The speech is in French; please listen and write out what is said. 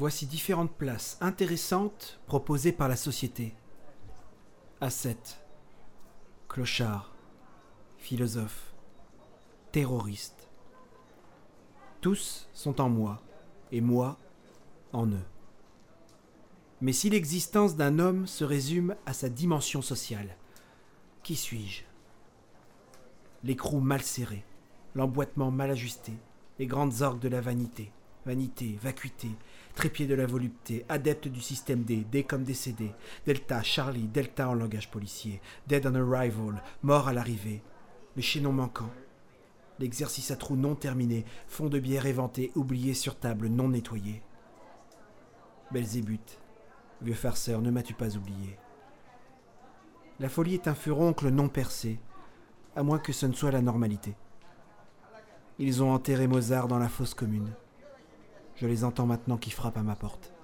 voici différentes places intéressantes proposées par la société. Ascète, clochard, philosophe, terroriste. Tous sont en moi, et moi en eux. Mais si l'existence d'un homme se résume à sa dimension sociale, qui suis-je? L'écrou mal serré, l'emboîtement mal ajusté, les grandes orgues de la vanité, vanité, vacuité, trépied de la volupté, adepte du système D, D comme décédé, Delta, Charlie, Delta en langage policier, Dead on arrival, mort à l'arrivée, le chaînon manquant, l'exercice à trous non terminé, fond de bière éventé, oublié sur table non nettoyé. Belzébuth, vieux farceur, ne m'as-tu pas oublié? La folie est un furoncle non percé, à moins que ce ne soit la normalité. Ils ont enterré Mozart dans la fosse commune. Je les entends maintenant qui frappent à ma porte.